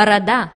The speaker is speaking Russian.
борода.